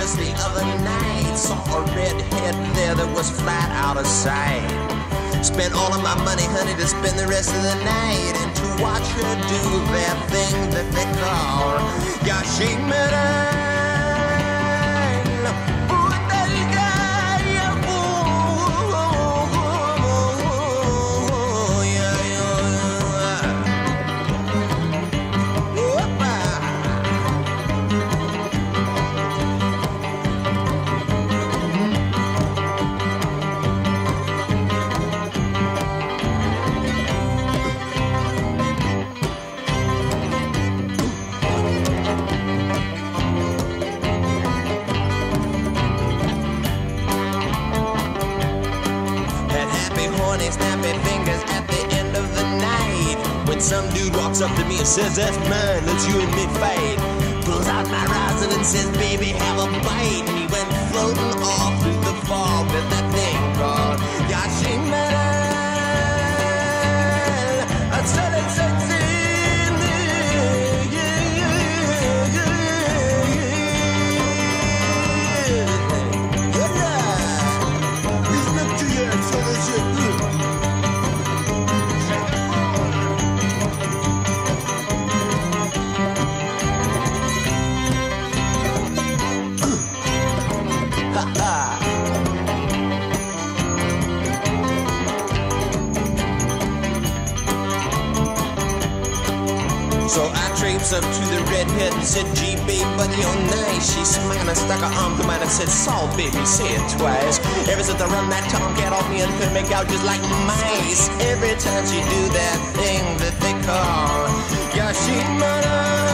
just the other night. Saw a redhead there that was flat out of sight. Spent all of my money, honey, to spend the rest of the night and to watch her do that thing that they call Yashimura. Horny, snappy fingers at the end of the night. When some dude walks up to me and says, That's mine, let's you and me fight. Pulls out my rosin and says, Baby, have a bite. And he went floating off So I traipsed up to the redhead and said, Gee, babe, buddy, you're nice. She smiled and stuck her arm to mine and said, Salt, baby, say it twice. Ever since I run that tomcat off me and could make out just like mice. Every time she do that thing that they call Yashimura.